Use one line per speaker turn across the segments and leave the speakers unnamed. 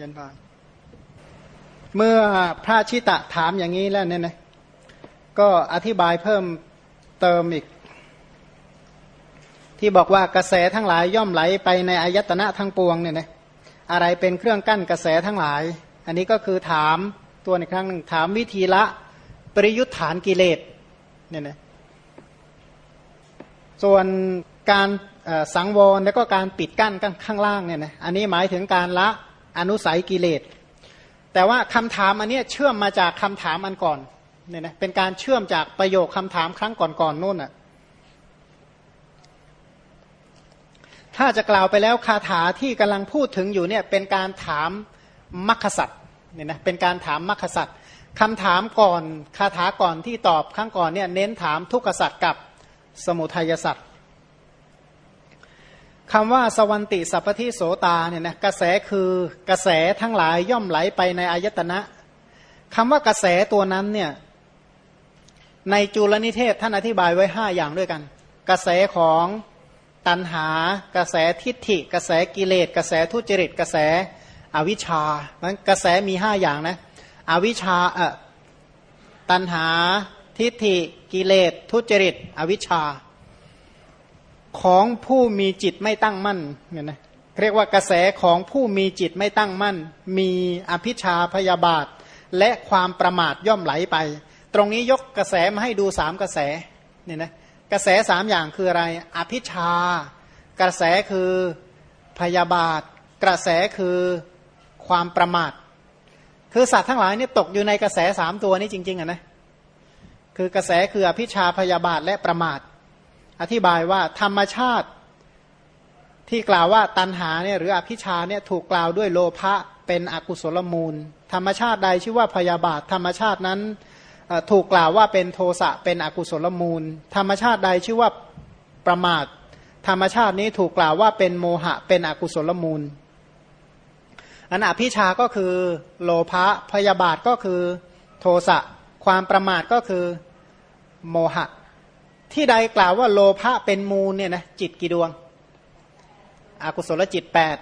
ยันบานเมื่อพระชิตะถามอย่างนี้แล้วเนี่ยนะก็อธิบายเพิ่มเติมอีก ที่บอกว่ากระแสทั้งหลายย่อมไหลไปในอายตนะทั้งปวงเนี่ยนะอะไรเป็นเครื่องกั้นกระแสทั้งหลาย อันนี้ก็คือถามตัวในครั้งหนึ่งถามวิธีละปริยุทธานกิเลสเนี่ยนะส่วนการสังวรแล้วก็การปิดกั้นข้างล่างเนี่ยนะอันนี้หมายถึงการละ อนุสัยกิเลส แต่ว่าคำถามอันนี้เชื่อมมาจากคำถามอันก่อนเนี่ยนะเป็นการเชื่อมจากประโยคคำถามครั้งก่อนๆนนู่นอะถ้าจะกล่าวไปแล้วคาถาที่กำลังพูดถึงอยู่เนี่ยเป็นการถามมัคคสัตเนี่ยนะเป็นการถามมัคคสัตคำถามก่อนคาถาก่อนที่ตอบครั้งก่อนเนี่ยเน้นถามทุกขสัตกับสมุทัยสัตว์ คำว่าสวันติสัพพทิโสตาเนี่ยนะกระแสคือกระแสทั้งหลายย่อมไหลไปในอายตนะคำว่ากระแสตัวนั้นเนี่ยในจุลนิเทศท่านอธิบายไว้ห้าอย่างด้วยกัน กระแสของตันหากระแสทิฏฐิ กระแสกิเลส กระแสทุจริต กระแสอวิชชามันกระแสมีห้าอย่างนะอวิชชาเอ่อตันหาทิฏฐิกิเลส ทุจริต อวิชชา ของผู้มีจิตไม่ตั้งมั่นเนี่ยนะเรียกว่ากระแสของผู้มีจิตไม่ตั้งมั่น มีอภิชาพยาบาท และความประมาทย่อมไหลไป ตรงนี้ยกกระแสมาให้ดูสามกระแสเนี่ยนะกระแสสามอย่างคืออะไร อภิชา กระแสคือพยาบาท กระแสคือความประมาท คือสัตว์ทั้งหลายนี่ตกอยู่ในกระแสสามตัวนี้จริง ๆอะนะคือกระแสคืออภิชาพยาบาทและประมาท อธิบายว่าธรรมชาติที่กล่าวว่าตันหาเนี่ยหรืออภิชาเนี่ยถูกกล่าวด้วยโลภะเป็นอกุศลมูล ธรรมชาติใดชื่อว่าพยาบาท ธรรมชาตินั้นถูกกล่าวว่าเป็นโทสะเป็นอกุศลมูล ธรรมชาติใดชื่อว่าประมาท ธรรมชาตินี้ถูกกล่าวว่าเป็นโมหะเป็นอกุศลมูลอันอภิชาก็คือโลภะพยาบาทก็คือโทสะความประมาทก็คือโมหะ ที่ใดกล่าวว่าโลภะเป็นมูลเนี่ยนะจิตกี่ดวง อากุศลจิตแปด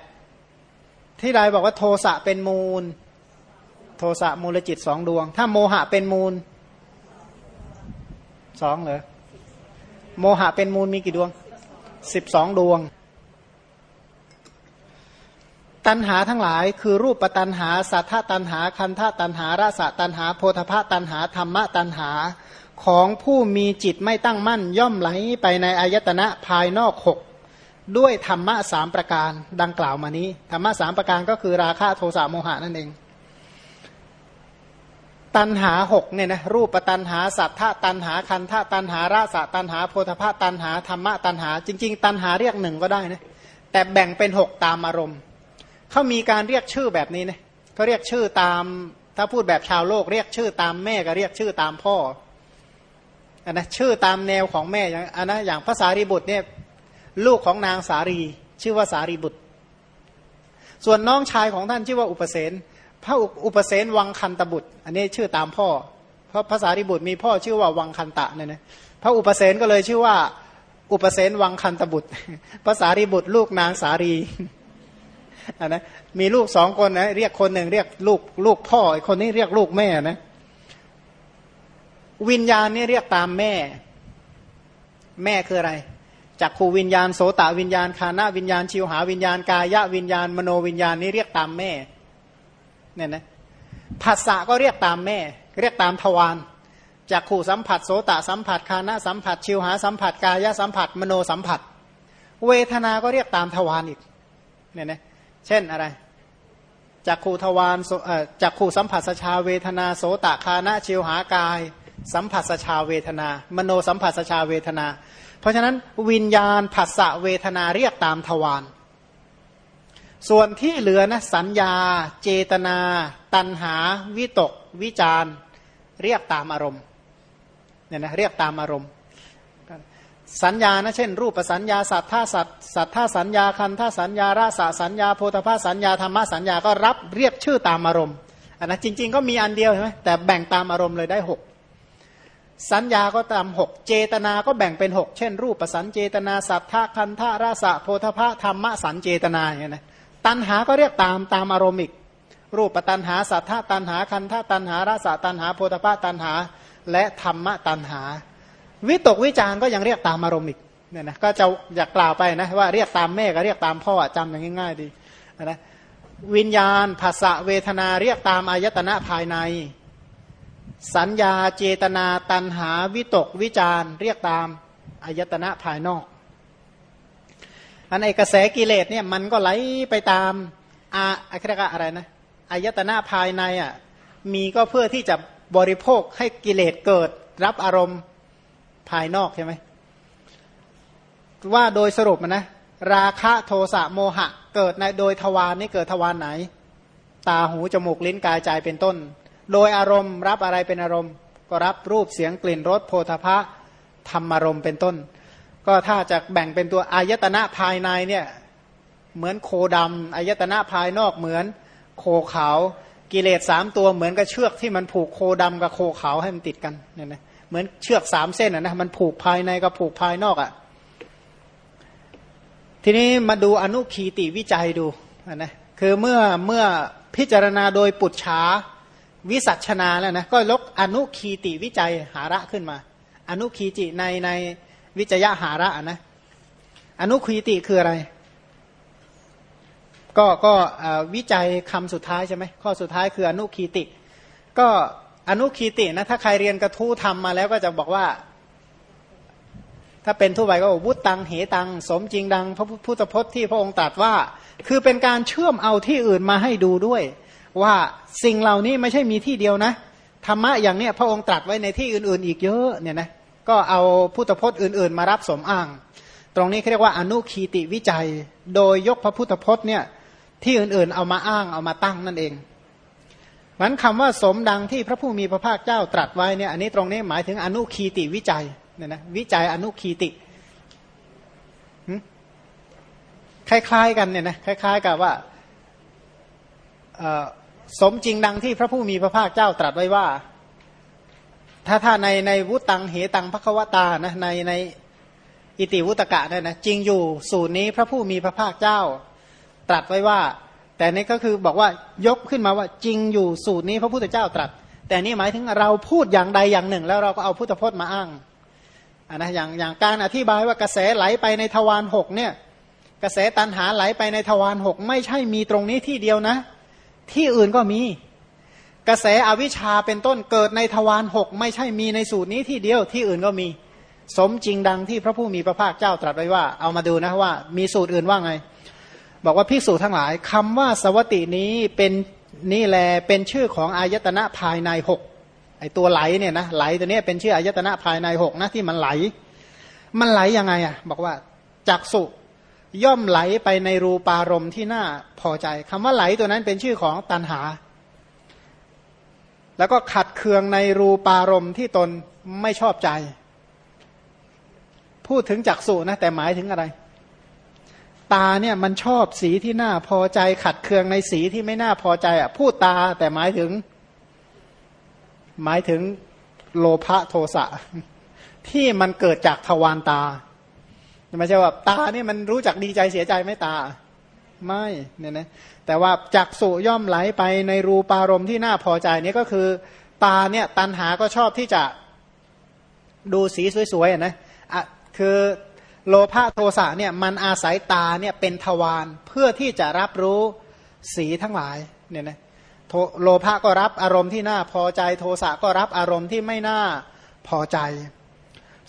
ที่ใดบอกว่าโทสะเป็นมูล โทสะมูลจิตสองดวง ถ้าโมหะเป็นมูลสองเหรอโมหะเป็นมูลมีกี่ดวงสิบสองดวง ตันหาทั้งหลายคือรูปปตันหา สัทธตันหา คันธตันหา รสะตันหา โพธพะตันหา ธรรมะตันหา ของผู้มีจิตไม่ตั้งมั่น ย่อมไหลไปในอายตนะภายนอกหกด้วยธรรมะสามประการดังกล่าวมานี้ธรรมะสามประการก็คือราคะโทสะโมหะนั่นเอง ตันหาหกเนี่ยนะรูปตันหาสัทธะตันหาคันธะตันหาราสะตันหาโพธพะตันหาธรรมะตันหา จริง ๆ ตันหาเรียกหนึ่งก็ได้นะแต่แบ่งเป็นหกตามอารมณ์เขามีการเรียกชื่อแบบนี้นะเขาเรียกชื่อตามถ้าพูดแบบชาวโลกเรียกชื่อตามแม่ก็เรียกชื่อตามพ่อ อันนะชื่อตามแนวของแม่อย่างอันนะอย่างภาษารีบุตรเนี่ยลูกของนางสารี ชื่อว่าสารีบุตร ส่วนน้องชายของท่านชื่อว่าอุปเสนพระอุปเสนวังคันตบุตร อันนี้ชื่อตามพ่อ เพราะภาษารีบุตรมีพ่อชื่อว่าวังคันตะเนี่ยนะพระอุปเสนก็เลยชื่อว่าอุปเสนวังคันตบุตรภาษารีบุตรลูกนางสารีอันนะมีลูกสองคนนะเรียกคนหนึ่งเรียกลูกลูกพ่ออีกคนนี้เรียกลูกแม่นะ วิญญาณนี่เรียกตามแม่ แม่คืออะไรจากขูวิญญาณโสตวิญญาณคานาวิญญาณชิวหาวิญญาณกายะวิญญาณมโนวิญญาณนี่เรียกตามแม่เนี่ยนะภาษาก็เรียกตามแม่ เรียกตามทวารจากขู่สัมผัสโสตสัมผัสคานะสัมผัส ชิวหาสัมผัสกายะสัมผัส มโนสัมผัส เวทนาก็เรียกตามทวารอีกเนี่ยนะเช่นอะไรจากขูทวารจากขูสัมผัสสชาเวทนาโสตคานะชิวหากาย สัมผัสชาเวทนา มโนสัมผัสชาเวทนา เพราะฉะนั้นวิญญาณผัสสะเวทนาเรียกตามทวารส่วนที่เหลือนะสัญญา เจตนา ตัณหา วิตก วิจารเรียกตามอารมณ์เนี่ยนะเรียกตามอารมณ์ สัญญานะเช่น รูปสัญญาสัทธาสัตสัทธาสัญญาคันธาสัญญาราสสัญญาโพธภาสัญญาธรรมสัญญาก็รับเรียกชื่อตามอารมณ์อันนะจริง ๆ ก็มีอันเดียวใช่ไหมแต่แบ่งตามอารมณ์เลยได้หก สัญญาก็ตามหกเจตนาก็แบ่งเป็นหกเช่น รูปประสันเจตนา สัทธาคันธาราสะโพธพะธรรมะสันเจตนาอย่างนี้นะตัณหาก็เรียกตามตามอารมณ์อีก รูปตันหาสัทธาตันหาคันธตันหารสตันหาโพธพาตันหา และธรรมะตันหา วิตกวิจารก็ยังเรียกตามอารมณ์อีกเนี่ยนะก็จะอยากกล่าวไปนะว่าเรียกตามแม่ก็เรียกตามพ่อจำอย่างง่าย ๆ ดีนะวิญญาณภาษาเวทนาเรียกตามอายตนะภายใน สัญญาเจตนาตันหาวิตกวิจารเรียกตามอายตนะภายนอก อันไอกระแสกิเลสเนี่ยมันก็ไหลไปตามอาอะไรกอะไรนะอายตนะภายในอะมีก็เพื่อที่จะบริโภคให้กิเลสเกิดรับอารมณ์ภายนอกใช่ไหมว่าโดยสรุปนะราคะโทสะโมหะ เกิดในโดยทวารนี่เกิดทวารไหน ตาหูจมูกลิ้นกายใจเป็นต้น โดยอารมณ์รับอะไรเป็นอารมณ์ ก็รับรูปเสียงกลิ่นรสโพธพะธรรมารมณ์เป็นต้น ก็ถ้าจะแบ่งเป็นตัวอายตนะภายในเนี่ยเหมือนโคดำอายตนะภายนอกเหมือนโคขาวกิเลสสามตัวเหมือนกับเชือกที่มันผูกโคดำกับโคขาวให้มันติดกันเนี่ยนะเหมือนเชือกสามเส้นอะนะมันผูกภายในกับผูกภายนอกอะทีนี้มาดูอนุคีติวิจัยดูนะคือเมื่อเมื่อพิจารณาโดยปุจฉา วิสัชนาแล้วนะก็ลกอนุคีติวิจัยหาระขึ้นมา อนุคีจิในในวิจยะหาระนะอนุคีติคืออะไร ก็ก็วิจัยคำสุดท้ายใช่ไหมข้อสุดท้ายคืออนุคีติ ก็อนุคีตินะถ้าใครเรียนกระทู้ทำมาแล้วก็จะบอกว่า ถ้าเป็นทั่วไปก็วุตตังเหตัง สมจริงดัง พระพุทธพจน์ที่พระองค์ตรัสว่า คือเป็นการเชื่อมเอาที่อื่นมาให้ดูด้วย ว่าสิ่งเหล่านี้ไม่ใช่มีที่เดียวนะธรรมะอย่างเนี้ยพระองค์ตรัสไว้ในที่อื่น ๆ อีกเยอะเนี่ยนะก็เอาพุทธพจน์อื่น ๆ มารับสมอ้าง ตรงนี้เขาเรียกว่าอนุคีติวิจัย โดยยกพระพุทธพจน์เนี่ยที่อื่น ๆ เอามาอ้างเอามาตั้งนั่นเองมันคำว่าสมดังที่พระผู้มีพระภาคเจ้าตรัสไว้เนี่ยอันนี้ตรงนี้หมายถึงอนุคีติวิจัยเนี่ยนะวิจัยอนุคีติคล้าย ๆ กันเนี่ยนะคล้าย ๆ กับว่า สมจริงดังที่พระผู้มีพระภาคเจ้าตรัสไว้ว่า ถ้าถ้าในในวุตังเหตังพระควตานะในในอิติวุตกะเนี่ยนะจริงอยู่สูตรนี้พระผู้มีพระภาคเจ้า ตรัสไว้ว่า แต่นี้ก็คือบอกว่ายกขึ้นมาว่าจริงอยู่สูตรนี้พระพุทธเจ้าตรัส แต่นี่หมายถึงเราพูดอย่างใดอย่างหนึ่ง แล้วเราก็เอาพุทธพจน์มาอ้างนนะอย่างอย่างการอธิบายว่ากระแสไหลไปในทวารหกเนี่ย กระแสตันหาไหลไปในทวารหกไม่ใช่มีตรงนี้ที่เดียวนะ ที่อื่นก็มี กระแสอวิชชาเป็นต้นเกิดในทวารหกไม่ใช่มีในสูตรนี้ที่เดียวที่อื่นก็มี สมจริงดังที่พระผู้มีพระภาคเจ้าตรัสไว้ว่า เอามาดูนะว่า มีสูตรอื่นว่าไง บอกว่าพิสูจทั้งหลายคำว่าสวัตินี้เป็นนี่แลเป็นชื่อของอายตนะภายในหกไอตัวไหลเนี่ยนะไหลตัวนี้เป็นชื่ออายตนะภายในหกนะที่มันไหล มันไหลยังไงอะ บอกว่าจักสุ ย่อมไหลไปในรูปารมณ์ที่น่าพอใจคำว่าไหลตัวนั้นเป็นชื่อของตันหา แล้วก็ขัดเคืองในรูปารมณ์ที่ตนไม่ชอบใจ พูดถึงจักสุนะแต่หมายถึงอะไร ตาเนี่ยมันชอบสีที่น่าพอใจ ขัดเคืองในสีที่ไม่น่าพอใจอะพูดตาแต่หมายถึง หมายถึงโลภะโทสะที่มันเกิดจากทวารตา ไม่ใช่ว่าตาเนี่ยมันรู้จักดีใจเสียใจไหมตา ไม่เนี่ยนะแต่ว่าจักสุย่อมไหลไปในรูปารมณ์ที่น่าพอใจนี่ก็คือ ตาเนี่ยตันหาก็ชอบที่จะดูสีสวยๆนะะคือโลภะโทสะเนี่ยมันอาศัยตาเนี่ยเป็นทวารเพื่อที่จะรับรู้สีทั้งหลายเนี่ยนะโลภะก็รับอารมณ์ที่น่าพอใจโทสะก็รับอารมณ์ที่ไม่น่าพอใจ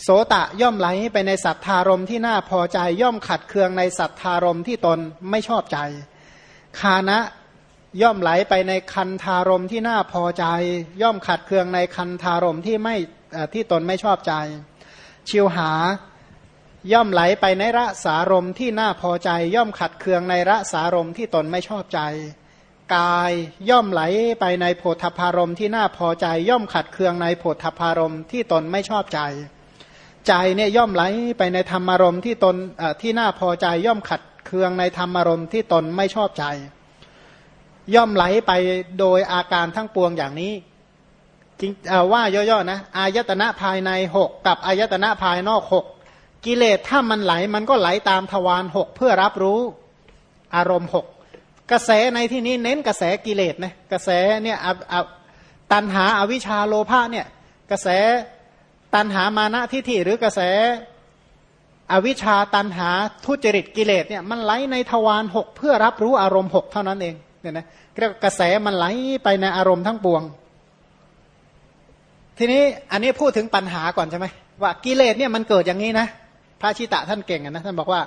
โสตะย่อมไหลไปในสัทธารมที่น่าพอใจ ย่อมขัดเคืองในสัทธารมที่ตนไม่ชอบใจ คานะย่อมไหลไปในคันธารมที่น่าพอใจ ย่อมขัดเคืองในคันธารมที่ไม่ที่ตนไม่ชอบใจ ชิวหาย่อมไหลไปในระสารมที่น่าพอใจ ย่อมขัดเคืองในระสารมที่ตนไม่ชอบใจ กายย่อมไหลไปในโพธพารมที่น่าพอใจ ย่อมขัดเคืองในโพธพารมที่ตนไม่ชอบใจ ใจเนี่ยย่อมไหลไปในธรรมารมณ์ที่ตนที่น่าพอใจย่อมขัดเคืองในธรรมารมณ์ที่ตนไม่ชอบใจ ย่อมไหลไปโดยอาการทั้งปวงอย่างนี้จริงว่าย่อๆนะอายตนะภายในหกกับอายตนะภายนอกหกกิเลสถ้ามันไหลมันก็ไหลตามทวารหกเพื่อรับรู้อารมณ์หกกระแสในที่นี้เน้นกระแสกิเลสนะกระแสเนี่ยตันหาอาวิชชาโลภะเนี่ยกระแส ตันหามานะทิฏฐิหรือกระแส อวิชชาตันหาทุจริตกิเลสเนี่ยมันไหลในทวารหกเพื่อรับรู้อารมณ์หกเท่านั้นเองเนี่ยนะเรียกกระแสมันไหลไปในอารมณ์ทั้งปวง ทีนี้อันนี้พูดถึงปัญหาก่อนใช่ไหมว่ากิเลสเนี่ยมันเกิดอย่างนี้นะ พระชิตะท่านเก่งนะท่านบอกว่า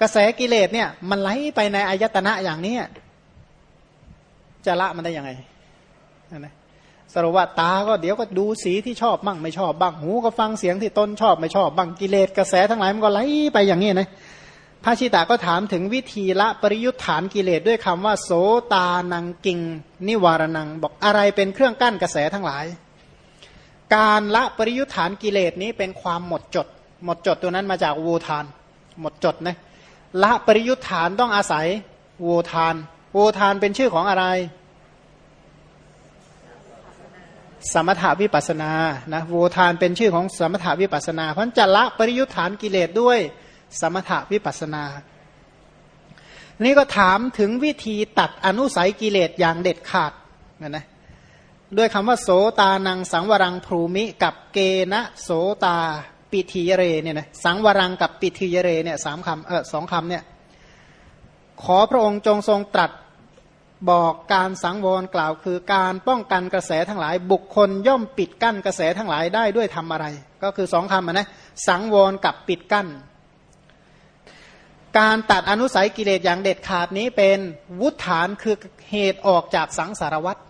กระแสกิเลสเนี่ยมันไหลไปในอายตนะอย่างนี้จะละมันได้ยังไงนะ สรุปว่าตาก็เดี๋ยวก็ดูสีที่ชอบบ้างไม่ชอบบ้างหูก็ฟังเสียงที่ตนชอบไม่ชอบบ้างกิเลสกระแสทั้งหลายมันก็ไหลไปอย่างนี้นะพระชิตาก็ถามถึงวิธีละปริยุทธานกิเลสด้วยคำว่า โสตานังกิง นิวารนัง บอกอะไรเป็นเครื่องกั้นกระแสทั้งหลาย การละปริยุทธานกิเลสนี้เป็นความหมดจด หมดจดตัวนั้นมาจากวูทาน หมดจดนะละปริยุทธานต้องอาศัยวูทานวูทานเป็นชื่อของอะไร สมถาวิปัสนานะโวทานเป็นชื่อของสมถาวิปัสนาเพราะจะละปริยุทธานกิเลสด้วยสมถาวิปัสนา นี่ก็ถามถึงวิธีตัดอนุสัยกิเลสอย่างเด็ดขาดนะนะด้วยคำว่าโสตานังสังวรังภูมิกับเกณะโสตาปิทีเรเนี่ยนะสังวรังกับปิทีเรเนี่ยสามคำเออสองคำเนี่ยขอพระองค์จงทรงตรัส บอกการสังวรกล่าวคือการป้องกันกระแสทั้งหลาย บุคคลย่อมปิดกั้นกระแสทั้งหลายได้ด้วยทำอะไร ก็คือสองคำนะสังวรกับปิดกั้น การตัดอนุสัยกิเลสอย่างเด็ดขาดนี้เป็นวุฒฐานคือเหตุออกจากสังสารวัตร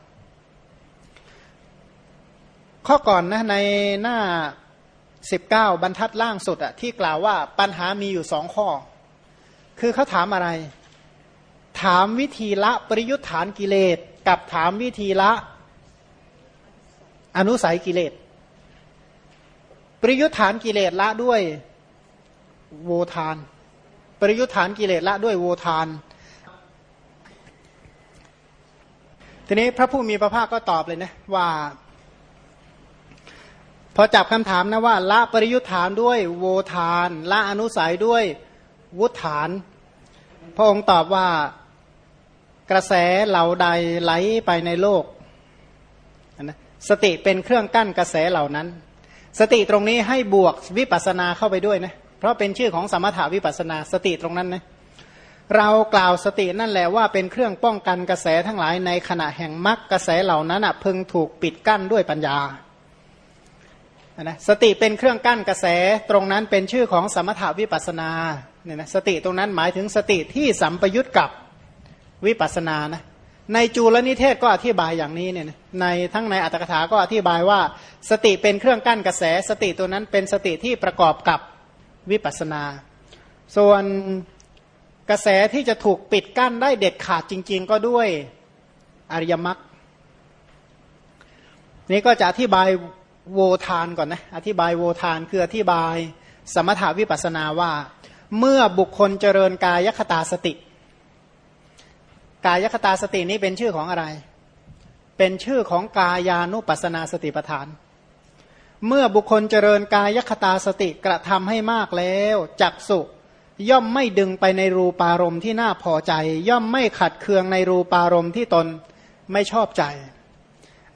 ข้อก่อนนะในหน้า 19 บรรทัดล่างสุดอะที่กล่าวว่าปัญหามีอยู่สองข้อ คือเขาถามอะไร ถามวิธีละปริยุทธานกิเลส กับถามวิธีละ อนุสัยกิเลส ปริยุทธานกิเลสละด้วยโวทาน ปริยุทธานกิเลสละด้วยโวทาน ทีนี้พระผู้มีพระภาคก็ตอบเลยนะว่า พอจับคำถามนะว่า ละปริยุทธานด้วยโวทาน ละอนุสัยด้วยวุฒานพระองค์ตอบว่า กระแสเหล่าใดไหลไปในโลกนะสติเป็นเครื่องกั้นกระแสเหล่านั้น สติตรงนี้ให้บวกวิปัสนาเข้าไปด้วยนะเพราะเป็นชื่อของสมถาวิปัสนาสติตรงนั้นนะเรากล่าวสตินั่นแหละว่าเป็นเครื่องป้องกันกระแสทั้งหลายในขณะแห่งมรรคกระแสเหล่านั้นพึงถูกปิดกั้นด้วยปัญญานะสติเป็นเครื่องกั้นกระแสตรงนั้นเป็นชื่อของสมถาวิปัสนาเนี่ยนะสติตรงนั้นหมายถึงสติที่สัมปยุตกับ วิปัสนานะในจูลนิเทศก็อธิบายอย่างนี้เนี่ยในทั้งในอัตถกถาก็อธิบายว่า สติเป็นเครื่องกั้นกระแส สติตัวนั้นเป็นสติที่ประกอบกับวิปัสนา ส่วนกระแสที่จะถูกปิดกั้นได้เด็ดขาดจริง ๆ ก็ด้วยอริยมรรคนี่ก็จะอธิบายโวทานก่อนนะอธิบายโวทานคืออธิบายสมถาวิปัสนาว่า เมื่อบุคคลเจริญกายคตาสติ กายคตาสตินี้เป็นชื่อของอะไร เป็นชื่อของกายานุปัสนาสติปทาน เมื่อบุคคลเจริญกายคตาสติกระทำให้มากแล้วจักสุย่อมไม่ดึงไปในรูปารมณ์ที่น่าพอใจ ย่อมไม่ขัดเคืองในรูปารมณ์ที่ตนไม่ชอบใจ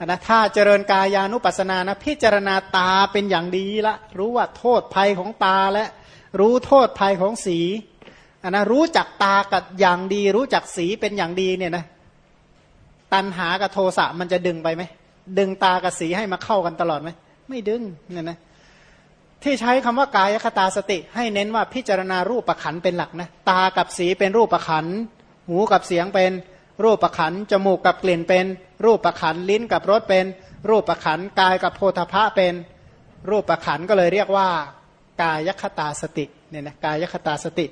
นะถ้าเจริญกายานุปัสนานะพิจารณาตาเป็นอย่างดีละ รู้ว่าโทษภัยของตาและ รู้โทษภัยของสี อันนะรู้จักตากับอย่างดี รู้จักสีเป็นอย่างดีเนี่ยนะตันหากับโทสะมันจะดึงไปไหมดึงตากับสีให้มาเข้ากันตลอดไหมไม่ดึงเนี่ยนะที่ใช้คำว่ากายคตาสติ ให้เน้นว่าพิจารณารูปประขันเป็นหลักนะตากับสีเป็นรูปประขันหูกับเสียงเป็นรูปประขันจมูกกับกลิ่นเป็นรูปประขันลิ้นกับรสเป็นรูปประขันกายกับโพธพะเป็นรูปประขันก็เลยเรียกว่ากายคตาสติเนี่ยนะกายคตาสติ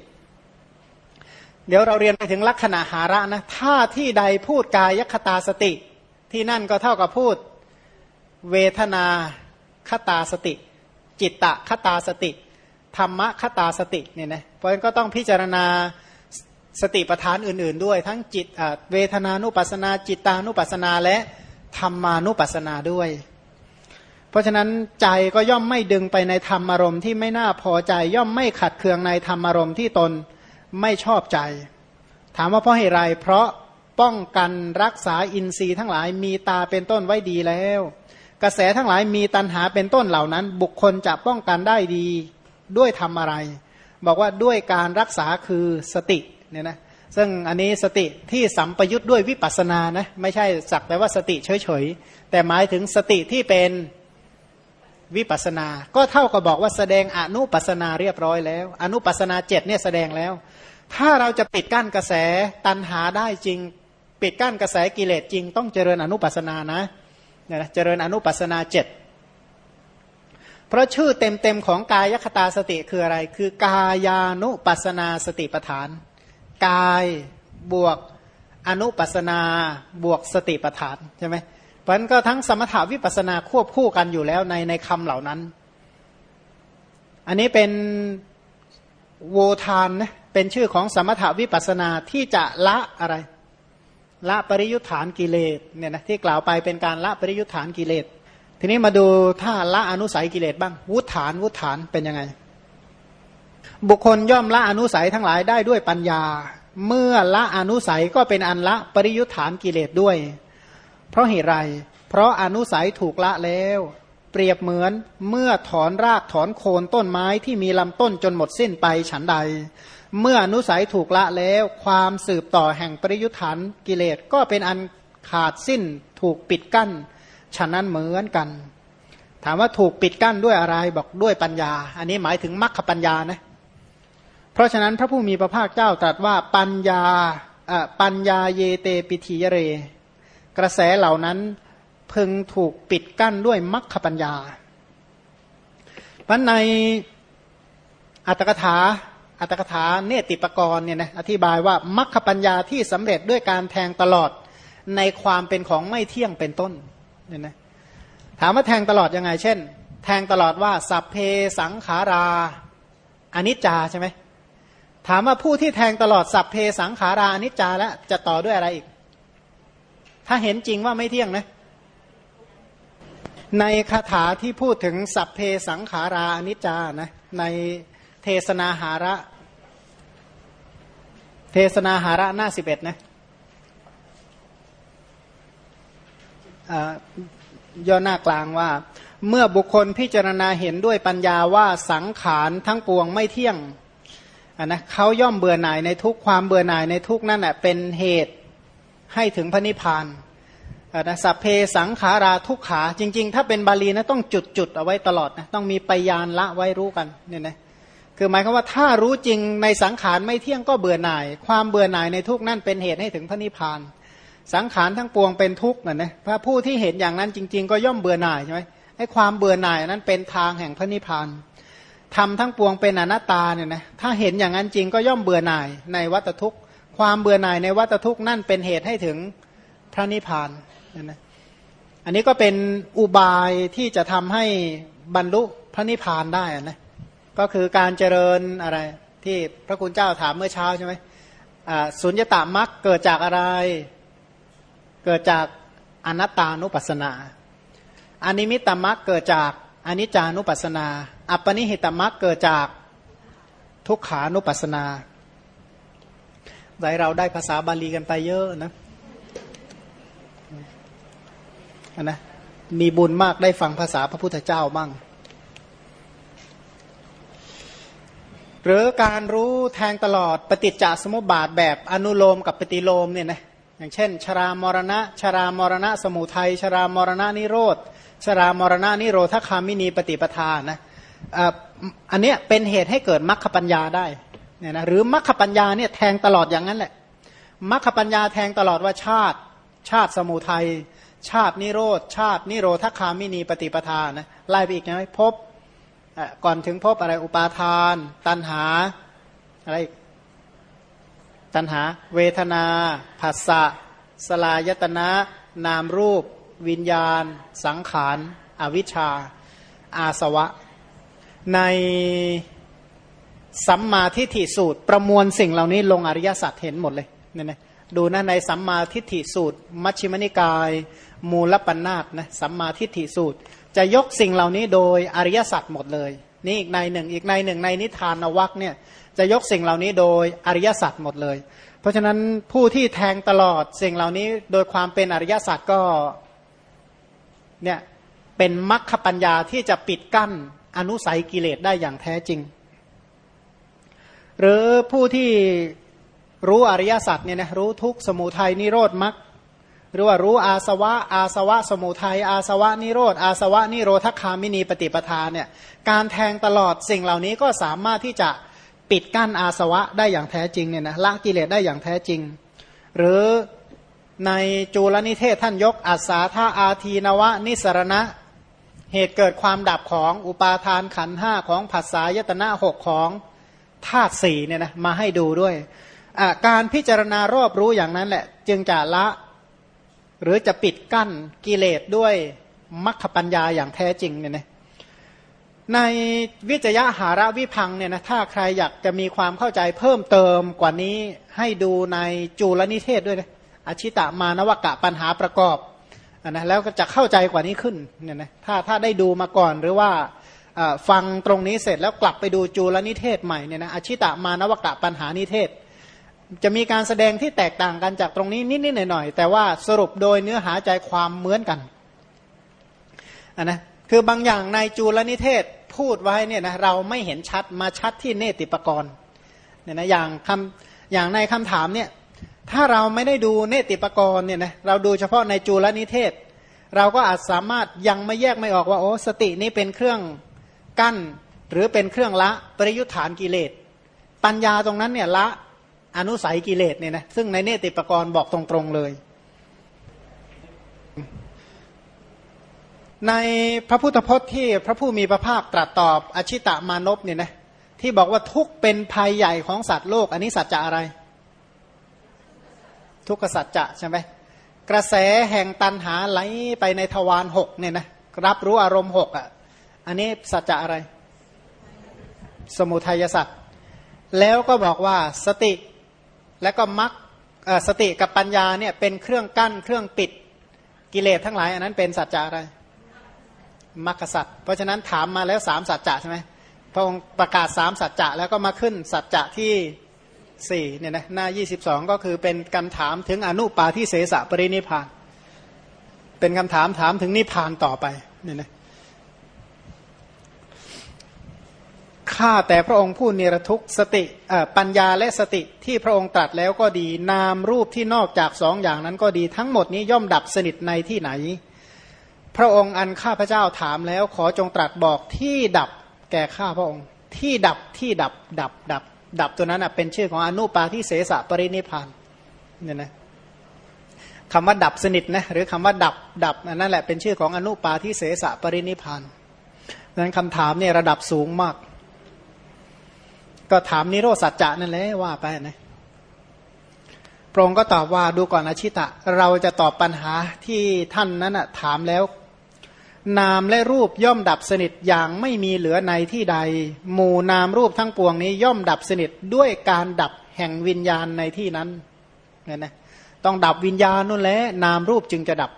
เดี๋ยวเราเรียนไปถึงลักษณะหาระนะถ้าที่ใดพูดกายคตาสติ ที่นั่นก็เท่ากับพูดเวทนาคตาสติ จิตตะคตาสติ ธรรมะคตาสติเนี่ยนะเพราะฉะนั้นก็ต้องพิจารณาสติปัฏฐานอื่น ๆ ด้วยทั้งจิตเวทนานุปัสนา จิตตานุปัสนาและธรรมานุปัสนาด้วย เพราะฉะนั้นใจก็ย่อมไม่ดึงไปในธรรมอารมณ์ที่ไม่น่าพอใจย่อมไม่ขัดเคืองในธรรมอารมณ์ที่ตน ไม่ชอบใจ ถามว่าเพราะเหตุไร เพราะป้องกันรักษาอินทรีย์ทั้งหลายมีตาเป็นต้นไว้ดีแล้ว กระแสทั้งหลายมีตันหาเป็นต้นเหล่านั้น บุคคลจะป้องกันได้ดีด้วยทำอะไร บอกว่าด้วยการรักษาคือสติเนี่ยนะซึ่งอันนี้สติที่สัมปยุทธ์ด้วยวิปัสสนานะไม่ใช่สักแต่ว่าสติเฉยๆแต่หมายถึงสติที่เป็น วิปัสนา ก็เท่ากับบอกว่าแสดงอนุปัสนาเรียบร้อยแล้ว อนุปัสนาเจ็ดเนี่ยแสดงแล้ว ถ้าเราจะปิดกั้นกระแสตันหาได้จริง ปิดกั้นกระแสกิเลสจริง ต้องเจริญอนุปัสนานะเนี่ยนะเจริญอนุปัสนาเจ็ดเพราะชื่อเต็มๆของกายคตาสติคืออะไร คือกายานุปัสนาสติปฐาน กายบวกอนุปัสนาบวกสติปฐานใช่ไหม พราะนั้นก็ทั้งสมถาวิปัสนาควบคู่กันอยู่แล้วในในคำเหล่านั้น อันนี้เป็นโวทานนะเป็นชื่อของสมถาวิปัสนาที่จะละอะไร ละปริยุทธานกิเลสเนี่ยนะที่กล่าวไปเป็นการละปริยุทธานกิเลส ทีนี้มาดูถ้าละอนุสัยกิเลสบ้าง วุฒานวุฒานเป็นยังไง บุคคลย่อมละอนุสัยทั้งหลายได้ด้วยปัญญา เมื่อละอนุสัยก็เป็นอันละปริยุทธานกิเลสด้วย เพราะเหตุไร เพราะอนุสัยถูกละแล้ว เปรียบเหมือนเมื่อถอนรากถอนโคนต้นไม้ที่มีลำต้นจนหมดสิ้นไปฉันใด เมื่ออนุสัยถูกละแล้ว ความสืบต่อแห่งปริยุทธานกิเลสก็เป็นอันขาดสิ้นถูกปิดกั้น ฉะนั้นเหมือนกัน ถามว่าถูกปิดกั้นด้วยอะไรบอกด้วยปัญญา อันนี้หมายถึงมรรคปัญญานะเพราะฉะนั้นพระผู้มีพระภาคเจ้าตรัสว่าปัญญาปัญญาเยเตปิธิยเร กระแสเหล่านั้นพึงถูกปิดกั้นด้วยมรรคปัญญาเพราะในอัตถกถาอัตถกถาเนติปกรณ์เนี่ยนะอธิบายว่ามรรคปัญญาที่สำเร็จด้วยการแทงตลอดในความเป็นของไม่เที่ยงเป็นต้นเนี่ยนะถามว่าแทงตลอดยังไง เช่น แทงตลอดว่า สัพเพสังขาราอนิจจาใช่ไหมถามว่าผู้ที่แทงตลอดสัพเพสังขาราอนิจจาแล้วจะต่อด้วยอะไรอีก ถ้าเห็นจริงว่าไม่เที่ยงนะ ในคาถาที่พูดถึงสัพเพสังขาราอนิจจานะในเทศนาหาระ เทศนาหาระหน้าสิบเอ็ดนะย่อหน้ากลางว่า เมื่อบุคคลพิจารณาเห็นด้วยปัญญาว่าสังขารทั้งปวงไม่เที่ยงนนะเขาย่อมเบื่อหน่ายในทุกความเบื่อหน่ายในทุกนั่นแหะเป็นเหตุ ให้ถึงพระนิพพานนะสัพเพสังขาราทุกขา จริง ๆ ถ้าเป็นบาลีนะต้องจุดจุดเอาไว้ตลอดนะต้องมีปยานละไว้รู้กันเนี่ยนะคือหมายความว่าถ้ารู้จริงในสังขารไม่เที่ยงก็เบื่อหน่าย ความเบื่อหน่ายในทุกนั่นเป็นเหตุให้ถึงพระนิพพาน สังขารทั้งปวงเป็นทุกข์นะนะพระผู้ที่เห็นอย่างนั้นจริง ๆ ก็ย่อมเบื่อหน่ายใช่ไหมให้ความเบื่อหน่ายนั้นเป็นทางแห่งพระนิพพานทำทั้งปวงเป็นอนัตตาเนี่ยนะถ้าเห็นอย่างนั้นจริงก็ย่อมเบื่อหน่ายในวัตทุกข์ ความเบื่อหน่ายในวัตทุกข์นั่นเป็นเหตุให้ถึงพระนิพพานนะอันนี้ก็เป็นอุบายที่จะทำให้บรรลุพระนิพพานได้นะก็คือการเจริญอะไรที่พระคุณเจ้าถามเมื่อเช้าใช่ไหมสุญญตามักเกิดจากอะไร เกิดจากอนัตตานุปัสสนาอนิมิตตมักเกิดจากอนิจจานุปัสสนา อัปปนิหิตมักเกิดจากทุกขานุปัสสนา หลายเราได้ภาษาบาลีกันไปเยอะนะนะ มีบุญมากได้ฟังภาษาพระพุทธเจ้าบ้าง หรือการรู้แทงตลอดปฏิจจสมุปบาทแบบอนุโลมกับปฏิโลมเนี่ยนะอย่างเช่น ชรามรณะ ชรามรณะ สมุทัย ชรามรณะนิโรธ ชรามรณะนิโรธคามินีปฏิปทานะอันเนี้ยเป็นเหตุให้เกิดมรรคปัญญาได้ เนี่ยนะหรือมรรคปัญญาเนี่ยแทงตลอดอย่างนั้นแหละมรรคปัญญาแทงตลอดว่าชาติ ชาติสมุทัยชาตินิโรธชาตินิโรธคามินีปฏิปทานนะไล่ไปอีกนะพบก่อนถึงพบอะไรอุปาทาน ตันหาอะไรตันหา เวทนาผัสสะสลายตนะ นามรูป วิญญาณ สังขาร อวิชชา อาสวะ ใน สัมมาทิฏฐิสูตร ประมวลสิ่งเหล่านี้ลงอริยสัจเห็นหมดเลยเนี่ยนะดูนะในสัมมาทิฏฐิสูตร มัชฌิมนิกาย มูลปัญนาตนะสัมมาทิฏฐิสูตร จะยกสิ่งเหล่านี้โดยอริยสัจหมดเลย นี่อีกในหนึ่งอีกในหนึ่งในนิทานวักเนี่ยจะยกสิ่งเหล่านี้โดยอริยสัจหมดเลย เพราะฉะนั้นผู้ที่แทงตลอดสิ่งเหล่านี้โดยความเป็นอริยสัจก็เนี่ยเป็นมรรคปัญญาที่จะปิดกั้นอนุสัยกิเลสได้อย่างแท้จริง หรือผู้ที่รู้อริยสัจเนี่ยนะรู้ทุกสมุทัยนิโรธมรรคหรือว่ารู้อาสวะ อาสวะ สมุทัยอาสวะนิโรธอาสวะนิโรธคามินีปฏิปทาเนี่ยการแทงตลอดสิ่งเหล่านี้ก็สามารถที่จะปิดกั้นอาสวะได้อย่างแท้จริงเนี่ยนะละกิเลสได้อย่างแท้จริง หรือในจูลนิเทศท่านยกอัศาธาอาทีนวะ นิสรณะ เหตุเกิดความดับของอุปาทานขันห้าของผัสสายตนะหกของ ธาตุสี่เนี่ยนะมาให้ดูด้วย การพิจารณารอบรู้อย่างนั้นแหละ จึงจะละ หรือจะปิดกั้นกิเลสด้วยมรรคปัญญาอย่างแท้จริงเนี่ยนะในวิจยะหาระวิพังเนี่ยนะถ้าใครอยากจะมีความเข้าใจเพิ่มเติมกว่านี้ให้ดูในจูลนิเทศด้วยนะอชิตามานวกะปัญหาประกอบอนนะแล้วก็จะเข้าใจกว่านี้ขึ้นเนี่ยนะถ้าถ้าได้ดูมาก่อนหรือว่า ฟังตรงนี้เสร็จแล้วกลับไปดูจูลนิเทศใหม่เนี่ยนะอชิตามานวกะปัญหานิเทศ จะมีการแสดงที่แตกต่างกันจากตรงนี้นิดๆหน่อยๆแต่ว่าสรุปโดยเนื้อหาใจความเหมือนกันนนะคือบางอย่างในจูลนิเทศพูดไว้เนี่ยนะเราไม่เห็นชัดมาชัดที่เนติปกรณ์เนี่ยนะอย่างคำอย่างในคำถามเนี่ยถ้าเราไม่ได้ดูเนติปกรณ์เนี่ยนะเราดูเฉพาะในจูลนิเทศ เราก็อาจสามารถยังไม่แยกไม่ออกว่าโอ้สตินี้เป็นเครื่อง กั้น หรือเป็นเครื่องละปริยุทธานกิเลส ปัญญาตรงนั้นเนี่ยละอนุสัยกิเลสเนี่ยนะซึ่งในเนติปกรณ์บอกตรงๆเลย ในพระพุทธพจน์ที่พระผู้มีพระภาคตรัสตอบอชิตะมานพเนี่ยนะที่บอกว่าทุกเป็นภัยใหญ่ของสัตว์โลก อันนี้สัจจะอะไร ทุกขสัจจะใช่ไหมกระแสแห่งตันหาไหลไปในทวารหกเนี่ยนะรับรู้อารมณ์หกอะ อันนี้สัจจะอะไร สมุทัยสัจแล้วก็บอกว่าสติแล้วก็มักสติกับปัญญาเนี่ยเป็นเครื่องกั้นเครื่องปิดกิเลสทั้งหลายอันนั้นเป็นสัจจะอะไรมรรคสัจเพราะฉะนั้นถามมาแล้วสามสัจจะใช่ไหมพระองค์ประกาศสามสัจจะแล้วก็มาขึ้นสัจจะที่สี่เนี่ยนะหน้ายี่สิบสองก็คือเป็นคำถามถึงอนุปาทิเสสะปรินิพาน เป็นคำถามถามถึงนิพานต่อไปเนี่ยนะ ข้าแต่พระองค์ผู้เนรทุกสติปัญญาและสติที่พระองค์ตรัสแล้วก็ดี นามรูปที่นอกจากสองอย่างนั้นก็ดี ทั้งหมดนี้ย่อมดับสนิทในที่ไหน พระองค์อันข้าพระเจ้าถามแล้ว ขอจงตรัสบอกที่ดับแก่ข้าพระองค์ ที่ดับที่ดับดับดับ ดับตัวนั้นเป็นชื่อของอนุปาทิเสสะปรินิพานเนี่ยนะคำว่าดับสนิทนะหรือคำว่าดับดับนั่นแหละเป็นชื่อของอนุปาทิเสสะปรินิพานนั้นคำถามเนี่ยระดับสูงมาก ก็ถามนิโรสัจจะนั่นแหละว่าไปนะพระองค์ก็ตอบว่าดูก่อนอาชิตะ เราจะตอบปัญหาที่ท่านนั้นถามแล้ว นามและรูปย่อมดับสนิทอย่างไม่มีเหลือในที่ใด หมู่นามรูปทั้งปวงนี้ย่อมดับสนิทด้วยการดับแห่งวิญญาณในที่นั้นเนี่ยนะต้องดับวิญญาณนู่นแหละนามรูปจึงจะดับ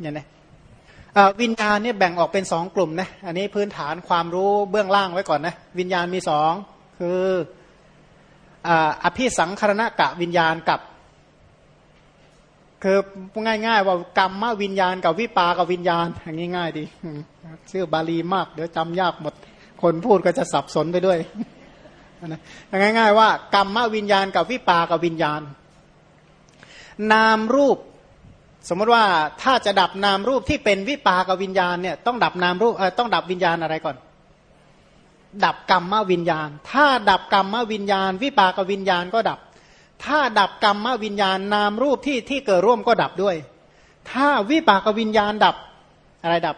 เนี่ยนะวิญญาณเนี่ยแบ่งออกเป็นสองกลุ่มนะอันนี้พื้นฐานความรู้เบื้องล่างไว้ก่อนนะวิญญาณมีสอง คืออภิสังคารณกะวิญญาณกับ คือง่าย ๆ ว่ากรรมวิญญาณกับวิปากับวิญญาณอย่างง่ายๆดีชื่อบาลีมาก เดี๋ยวจำยากหมด คนพูดก็จะสับสนไปด้วยง่าย ๆ ว่ากรรมวิญญาณกับวิปากับวิญญาณ นามรูป สมมติว่าถ้าจะดับนามรูปที่เป็นวิปากับวิญญาณเนี่ยต้องดับนามรูปต้องดับวิญญาณอะไรก่อน ดับกรรมวิญญาณ ถ้าดับกรรมวิญญาณ วิปากวิญญาณก็ดับ ถ้าดับกรรมวิญญาณนามรูปที่ที่เกิดร่วมก็ดับด้วย ถ้าวิปากวิญญาณดับอะไรดับ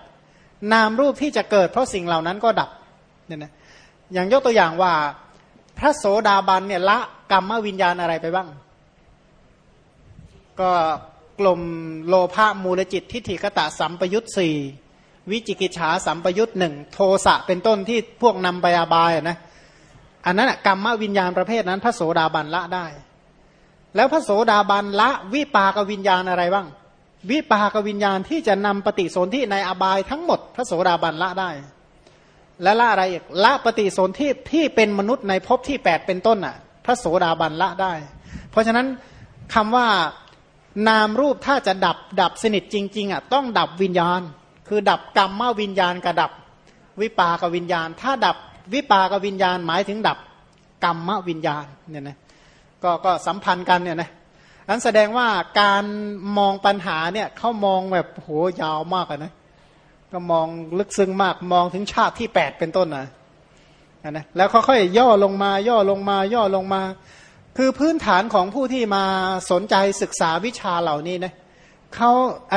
นามรูปที่จะเกิด เพราะสิ่งเหล่านั้นก็ดับเนี่ยนะอย่างยกตัวอย่างว่าพระโสดาบันเนี่ยละกรรมวิญญาณอะไรไปบ้าง ก็กลมโลภะมูลจิตทิฏฐิกตะสัมปยุตสี่ วิจิกิจฉาสัมปยุตหนึ่งโทสะเป็นต้นที่พวกนำไปอาบายนะอันนั้นกรรมวิญญาณประเภทนั้น พระโสดาบันละได้ แล้วพระโสดาบันละวิปากวิญญาณอะไรบ้าง วิปากวิญญาณที่จะนำปฏิสนธิในอบายทั้งหมด พระโสดาบันละได้ และละอะไรอีกละปฏิสนธิที่เป็นมนุษย์ในภพที่แปดเป็นต้นอะ พระโสดาบันละได้ เพราะฉะนั้นคำว่านามรูปถ้าจะดับดับสนิทจริง ๆอะต้องดับวิญญาณ คือดับกรรมมาวิญญาณกับดับ วิปากวิญญาณ ถ้าดับวิปากวิญญาณหมายถึงดับกรรมวิญญาณเนี่ยนะก็ก็สัมพันธ์กันเนี่ยนะนั้นแสดงว่าการมองปัญหาเนี่ยเขามองแบบโหยาวมากนะก็มองลึกซึ้งมากมองถึงชาติที่แปดเป็นต้นนะนะแล้วค่อยๆย่อลงมาย่อลงมาย่อลงมา คือพื้นฐานของผู้ที่มาสนใจศึกษาวิชาเหล่านี้นะเขาเ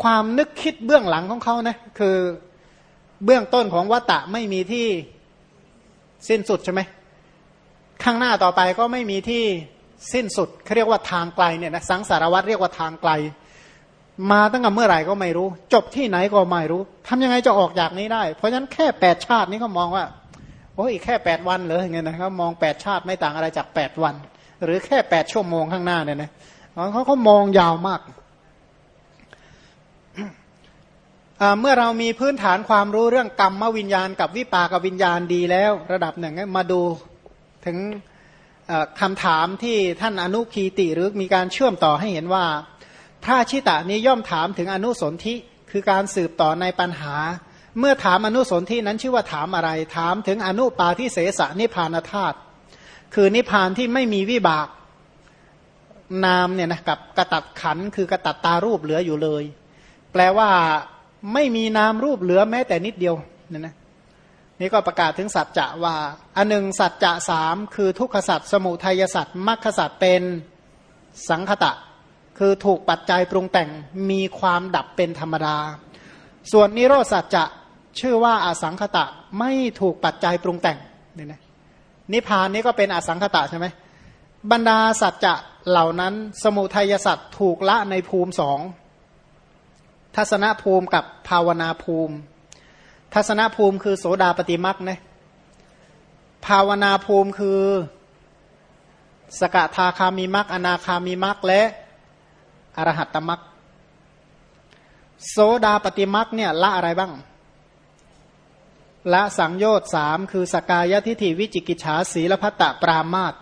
ความนึกคิดเบื้องหลังของเขานะคือเบื้องต้นของวัตตะไม่มีที่สิ้นสุดใช่ไหมข้างหน้าต่อไปก็ไม่มีที่สิ้นสุดเขาเรียกว่าทางไกลเนี่ยนะสังสารวัตรเรียกว่าทางไกล มาตั้งแต่เมื่อไหร่ก็ไม่รู้ จบที่ไหนก็ไม่รู้ทำยังไงจะออกจากนี้ได้ เพราะฉะนั้นแค่แปดชาตินี้ก็มองว่าโอ้ยแค่แปดวันเลยอย่างเงี้ยนะเขามองแปดชาติไม่ต่างอะไรจากแปดวัน หรือแค่แปดชั่วโมงข้างหน้าเนี่ยนะเขาเขามองยาวมาก เมื่อเรามีพื้นฐานความรู้เรื่องกรรมวิญญาณ กับวิปากวิญญาณดีแล้ว ระดับหนึ่งมาดูถึงคำถามที่ท่านอนุคีติหรือมีการเชื่อมต่อให้เห็นว่าถ้าชิตะนี้ย่อมถามถึงอนุสนธิคือการสืบต่อในปัญหา เมื่อถามอนุสนธินั้นชื่อว่าถามอะไร ถามถึงอนุปาทิเสสนิพานธาตุคือนิพานที่ไม่มีวิบากนามเนี่ยนะกับกระตัดขันคือกระตัดตารูปเหลืออยู่เลย แปลว่า ไม่มีนามรูปเหลือแม้แต่นิดเดียวเนี่ยนะนี่ก็ประกาศถึงสัจจะว่าอันหนึ่งสัจจะสามคือทุกขสัจสมุทัยสัจมรรคสัจเป็นสังคตะ คือถูกปัจจัยปรุงแต่งมีความดับเป็นธรรมดา ส่วนนิโรธสัจจะชื่อว่าอาสังคตะไม่ถูกปัจจัยปรุงแต่งนี่นะนิพพานนี้ก็เป็นอสังคตะใช่ไหมบรรดาสัจจะเหล่านั้นสมุทัยสัจถูกละในภูมิสอง ทัศนภูมิกับภาวนาภูมิ ทัศนภูมิคือโสดาปฏิมักนะภาวนาภูมิคือ สกทาคามีมักอนาคามีมักและอรหัตตมักโสดาปฏิมักเนี่ยละอะไรบ้าง ละสังโยชน์สามคือสกายทิฐิวิจิกิจฉาสีลพัตตปรามาต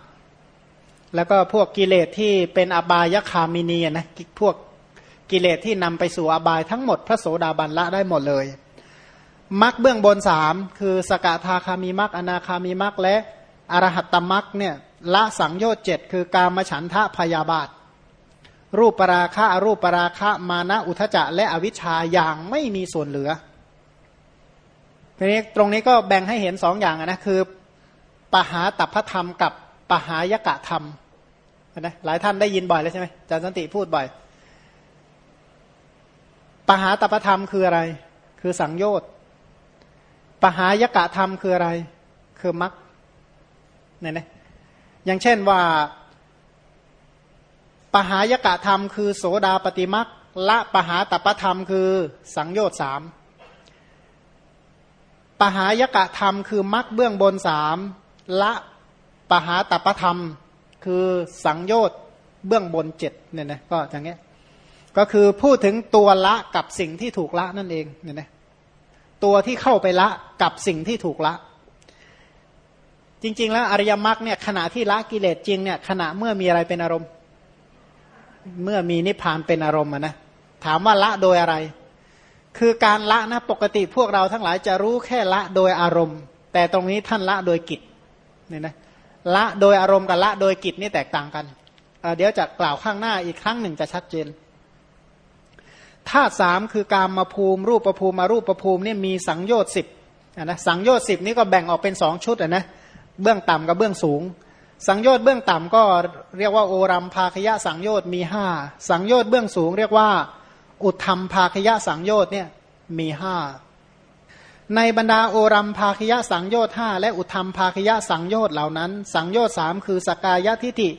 แล้วก็พวกกิเลสที่เป็นอบายคามินีนะพวก กิเลสที่นำไปสู่อบายทั้งหมดพระโสดาบันละได้หมดเลยมรรคเบื้องบนสามคือสกทาคามีมรรคอนาคามีมรรคและอรหัตตมรรคเนี่ยละสังโยชน์เจ็ดคือการมฉันทะพยาบาท รูปปราคะอรูปปราคะมานะอุทจะและอวิชชาอย่างไม่มีส่วนเหลือทีนี้ตรงนี้ก็แบ่งให้เห็นสองอย่างนะคือปหาตัพธรรมกับปหายกะธรรมนะหลายท่านได้ยินบ่อยแล้วใช่ไหมอาจารย์สันติพูดบ่อย ปหาตปธรรมคืออะไร คือสังโยชน์ปหายกะธรรมคืออะไร คือมรรคเนี่ยนะอย่างเช่นว่าปหายกะธรรม คือโสดาปฏิมรรคละปหาตปธรรม คือสังโยชน์สามปหายกะธรรมคือมรรคเบื้องบนสามละปหาตปธรรม คือสังโยชน์เบื้องบนเจ็ดเนี่ยนะก็อย่างเงี้ย ก็คือพูดถึงตัวละกับสิ่งที่ถูกละนั่นเองเนี่ยนะตัวที่เข้าไปละกับสิ่งที่ถูกละ จริง ๆ แล้วอริยมรรคเนี่ยขณะที่ละกิเลสจริงเนี่ยขณะเมื่อมีอะไรเป็นอารมณ์ เมื่อมีนิพพานเป็นอารมณ์นะถามว่าละโดยอะไร คือการละนะปกติพวกเราทั้งหลายจะรู้แค่ละโดยอารมณ์ แต่ตรงนี้ท่านละโดยกิจเนี่ยนะละโดยอารมณ์กับละโดยกิจนี่แตกต่างกันเดี๋ยวจะกล่าวข้างหน้าอีกครั้งหนึ่งจะชัดเจน ธาตุสามคือการมาภูมิ รูปประภูมิมารูปประภูมิเนี่ยมีสังโยชน์สิบนะสังโยชน์สิบนี้ก็แบ่งออกเป็นสองชุดนะเบื้องต่ำกับเบื้องสูง สังโยชน์เบื้องต่ำก็เรียกว่าโอรัมภาคยะสังโยชน์มีห้าสังโยชน์เบื้องสูง เรียกว่า อุทธรรมภาคยะสังโยชน์เนี่ยมีห้าในบรรดาโอรัมภาคยะสังโยชน์ห้าและอุทธรรมภาคยะสังโยชน์เหล่านั้น สังโยชน์สามคือสกายทิฏฐิ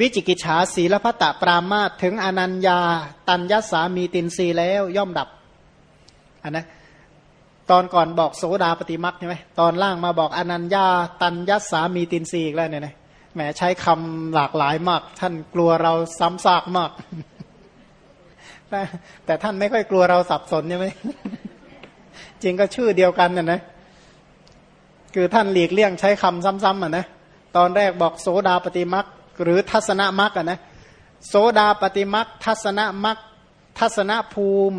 วิจิกิจฉาศีลพัตตปรามาตถึงอนัญญา ตัญญสามีตินรีแล้วย่อมดับอันนะตอนก่อนบอกโสดาปฏิมักใช่ไหมตอนล่างมาบอกอนัญญา ตัญญสามีตินรีอีกแล้วเนี่ยนะแหมใช้คำหลากหลายมาก ท่านกลัวเราซ้ำซากมาก แต่ท่านไม่ค่อยกลัวเราสับสนใช่ไหมจริงก็ชื่อเดียวกันน่ะนะคือท่านหลีกเลี่ยงใช้คำซ้ำๆอะนะตอนแรกบอกโสดาปฏิมัก หรือทัศนมักนะโสดาปฏิมักทัศนมักทัศนภูมิ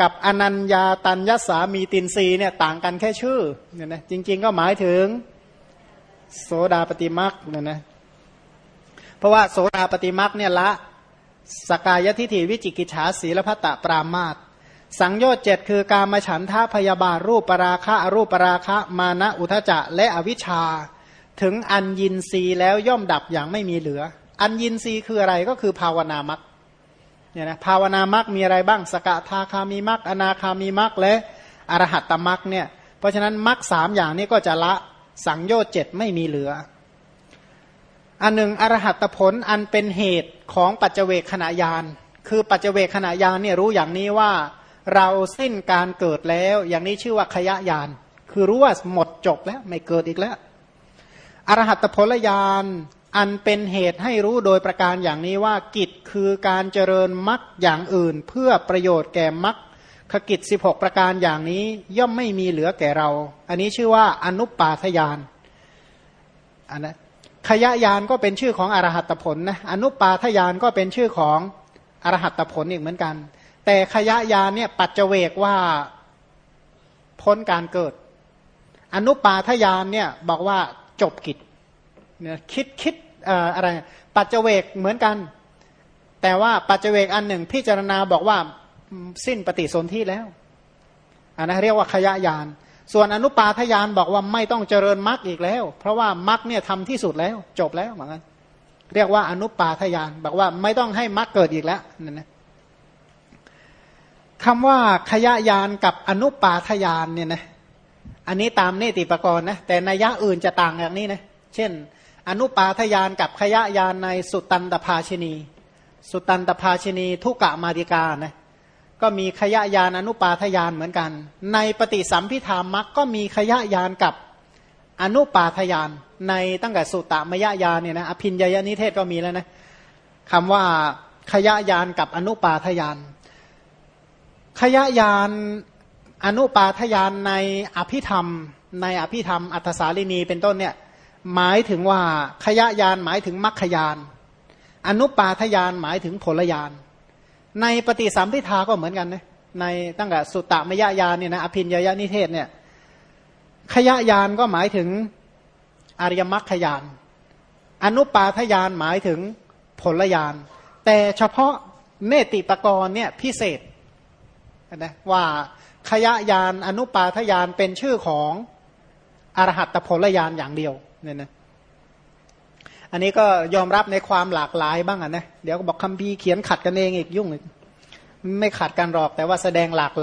กับอนัญญาตัญญสามีตินรีเนี่ยต่างกันแค่ชื่อเนี่ยนะจริง ๆ ก็หมายถึงโสดาปฏิมักเนี่ยนะเพราะว่าโสดาปฏิมักเนี่ยละสกายทิฏฐิวิจิกิจฉาศีลพัตตปรามาตสังโยชน์เจ็ดคือการมาฉันทาพยาบาทรูปปราคะอรูปปราคะมานะอุทจะและอวิชชา ถึงอันยินรีแล้วย่อมดับอย่างไม่มีเหลือ อันยินรีคืออะไรก็คือภาวนามักเนี่ยนะภาวนามักมีอะไรบ้าง สกทาคามีมักอนาคามีมักและอรหัตตมักเนี่ยเพราะฉะนั้นมักสามอย่างนี้ก็จะละสังโยชน์เจ็ดไม่มีเหลือ อันหนึ่งอรหัตผลอันเป็นเหตุของปัจเจเวกขณะยาน คือปัจเจเวกขณะยานเนี่ยรู้อย่างนี้ว่าเราสิ้นการเกิดแล้ว อย่างนี้ชื่อว่าขยะยาน คือรู้ว่าหมดจบแล้วไม่เกิดอีกแล้ว อรหัตผลยานอันเป็นเหตุให้รู้โดยประการอย่างนี้ว่ากิจคือการเจริญมรรคอย่างอื่น เพื่อประโยชน์แก่มรรคขกิจ 16 ประการอย่างนี้ย่อมไม่มีเหลือแก่เรา อันนี้ชื่อว่าอนุปปาทยานอันนะขยะยานก็เป็นชื่อของอรหัตผลนะอนุปปาทยานก็เป็นชื่อของอรหัตผลอีกเหมือนกัน แต่ขยะยานเนี่ยปัจเจเวกว่าพ้นการเกิด อนุปาทยานเนี่ยบอกว่า จบกิจเนี่ยคิดคิดอะไร ปัจเจเวกเหมือนกัน แต่ว่าปัจเจเวกอันหนึ่งพิจารณาบอกว่าสิ้นปฏิสนธิแล้วอันนั้นเรียกว่าขยะยาน ส่วนอนุปาทยานบอกว่าไม่ต้องเจริญมรรคอีกแล้ว เพราะว่ามรรคเนี่ยทำที่สุดแล้วจบแล้วเหมือนกันเรียกว่าอนุปาทยาน บอกว่าไม่ต้องให้มรรคเกิดอีกแล้วนั่นนะคำว่าขยะยานกับอนุปาทยานเนี่ยนะ อันนี้ตามเนติปกรณ์นะแต่นัยยะอื่นจะต่างอย่างนี้นะเช่น อนุปาทยานกับขยะยานในสุตันตภาชนี สุตันตภาชนีทุกะมาดิกานะก็มีขยะยานอนุปาทยานเหมือนกัน ในปฏิสัมพิธามักก็มีขยะยานกับอนุปาทยานในตั้งแต่สุตตมยญาณเนี่ยนะอภินญยนิเทศก็มีแล้วนะคำว่าขยะยานกับอนุปาทยานขยายาน อนุปาทยานในอภิธรรม ในอภิธรรม อัตสาลินีเป็นต้นเนี่ยหมายถึงว่าขยายานหมายถึงมรรคยาน อนุปาทยานหมายถึงผลยาน ในปฏิสัมพิทาก็เหมือนกันนะในตั้งแต่สุตตมยญาณเนี่ยนะอภินยยนิเทศเนี่ยขยายานก็หมายถึงอริยมรรคยาน อนุปาทยานหมายถึงผลยาน แต่เฉพาะเนติปกรณ์เนี่ยพิเศษนะว่า ขยะยานอนุปาทยานเป็นชื่อของอรหัตผลยานอย่างเดียวเนี่ยนะอันนี้ก็ยอมรับในความหลากหลายบ้างอะนะเดี๋ยวก็บอกคำพีเขียนขัดกันเองอีกยุ่งอีกไม่ขัดกันหรอกแต่ว่าแสดงหลากหลาย